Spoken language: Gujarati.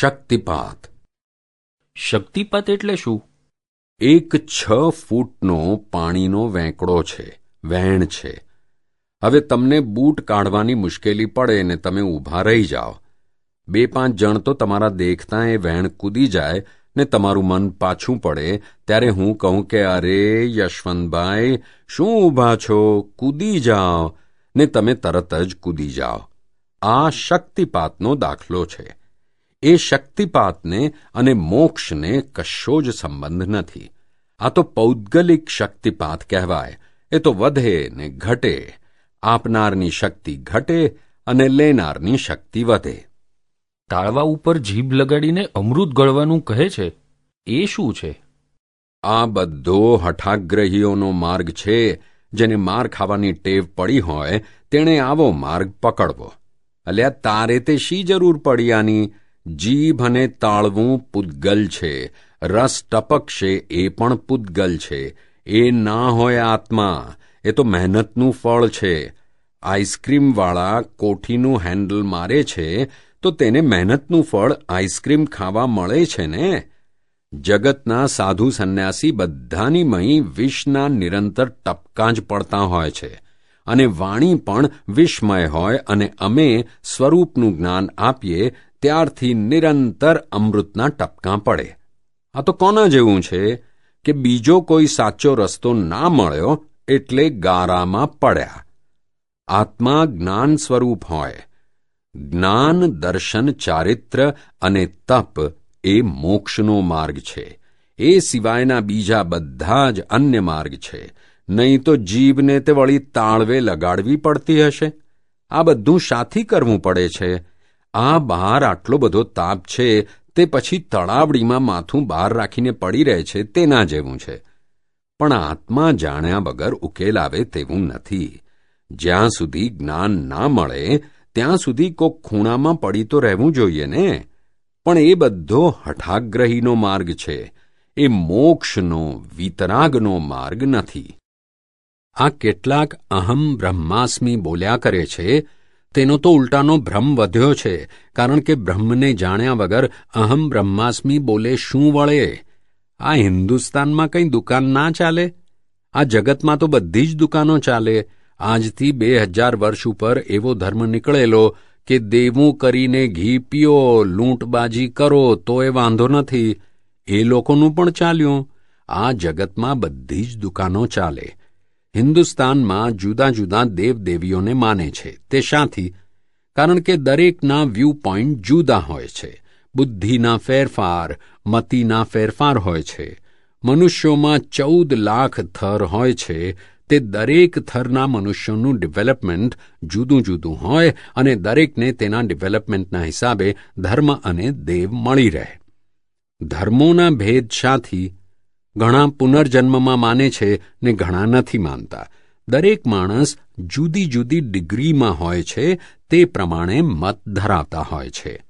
શક્તિપાત. શક્તિપાત એટલે શું? એક છ ફૂટનો પાણીનો વેંકડો છે વહેણ છે. હવે તમને બૂટ કાઢવાની મુશ્કેલી પડે ને તમે ઊભા રહી જાઓ. બે પાંચ જણ તો તમારા દેખતા એ વહેણ કૂદી જાય ને તમારું મન પાછું પડે ત્યારે હું કહું કે અરે યશવંતભાઈ શું ઊભા છો? કૂદી જાઓ ને તમે તરત જ કૂદી જાઓ. આ શક્તિપાતનો દાખલો છે. એ શક્તિપાતને અને મોક્ષને કશો જ સંબંધ નથી. આ તો પૌદ્ગલિક શક્તિપાત કહેવાય. એ તો વધે ને ઘટે. આપનારની શક્તિ ઘટે અને લેનારની શક્તિ વધે. તાળવા ઉપર જીભ લગાડીને અમૃત ગળવાનું કહે છે એ શું છે? આ બધો હઠાગ્રહીઓનો માર્ગ છે. જેને માર ખાવાની ટેવ પડી હોય તેણે આવો માર્ગ પકડવો. અલ્યા તારે તે શી જરૂર પડી આની? જીભ અને તાળવું પૂદગલ છે, રસ ટપકશે એ પણ પૂદગલ છે. એ ના હોય આત્મા, એ તો મહેનતનું ફળ છે. આઈસ્ક્રીમવાળા કોઠીનું હેન્ડલ મારે છે, તો તેને મહેનતનું ફળ આઈસ્ક્રીમ ખાવા મળે છે ને? જગતના સાધુ સંન્યાસી બધાની મહી વિષના નિરંતર ટપકાં જ પડતા હોય છે. અને વાણી પણ વિષમય હોય અને અમે સ્વરૂપનું જ્ઞાન આપીએ ત્યારથી નિરંતર અમૃતના ટપકાં પડે. આ તો કોના જેવું છે કે બીજો કોઈ સાચો રસ્તો ના મળ્યો એટલે ગારામાં પડ્યા. આત્મા જ્ઞાન સ્વરૂપ હોય. જ્ઞાન, દર્શન, ચારિત્ર અને તપ એ મોક્ષનો માર્ગ છે. એ સિવાયના બીજા બધા જ અન્ય માર્ગ છે. નહીં તો જીભને તે વળી તાળવે લગાડવી પડતી હશે. આ બધું શાથી કરવું પડે છે. આ બહાર આટલો બધો તાપ છે, તે પછી તળાવડીમાં માથું બહાર રાખીને પડી રહે છે, તેના જેવું છે. પણ આત્મા જાણ્યા વગર ઉકેલ આવે તેવું નથી. જ્યાં સુધી જ્ઞાન ના મળે, ત્યાં સુધી કોક ખૂણામાં પડી તો રહેવું જોઈએ ને? પણ એ બધો હઠાગ્રહીનો માર્ગ છે. એ મોક્ષનો, વિતરાગનો માર્ગ નથી. આ કેટલાક અહમ બ્રહ્માસ્મી બોલ્યા કરે છે તેનો તો ઉલટાનો ભ્રમ વધ્યો છે, કારણ કે બ્રહ્મને જાણ્યા વગર અહમ બ્રહ્માસ્મી બોલે શું વળે? આ હિન્દુસ્તાનમાં કંઈ દુકાન ના ચાલે? આ જગતમાં તો બધી જ દુકાનો ચાલે. આજથી બે હજાર વર્ષ ઉપર એવો ધર્મ નીકળેલો કે દેવું કરીને ઘી પીઓ, લૂંટબાજી કરો તો એ વાંધો નથી. એ લોકોનું પણ ચાલ્યું. આ જગતમાં બધી જ દુકાનો ચાલે. હિન્દુસ્તાનમાં જુદા જુદા દેવદેવીઓને માને છે. તે શાથી કારણ કે દરેકના વ્યૂ પોઈન્ટ જુદા હોય છે. બુદ્ધિના ફેરફાર, મતિના ફેરફાર હોય છે. મનુષ્યોમાં ચૌદ લાખ થર હોય છે. તે દરેક થરના મનુષ્યોનું ડેવલપમેન્ટ જુદું જુદું હોય અને દરેકને તેના ડેવલપમેન્ટના હિસાબે ધર્મ અને દેવ મળી રહે. ધર્મોના ભેદ શાથી ઘણા પુનર્જન્મમાં માને છે ને ઘણા નથી માનતા. દરેક માણસ જુદી જુદી ડિગ્રીમાં હોય છે, તે પ્રમાણે મત ધરાવતા હોય છે.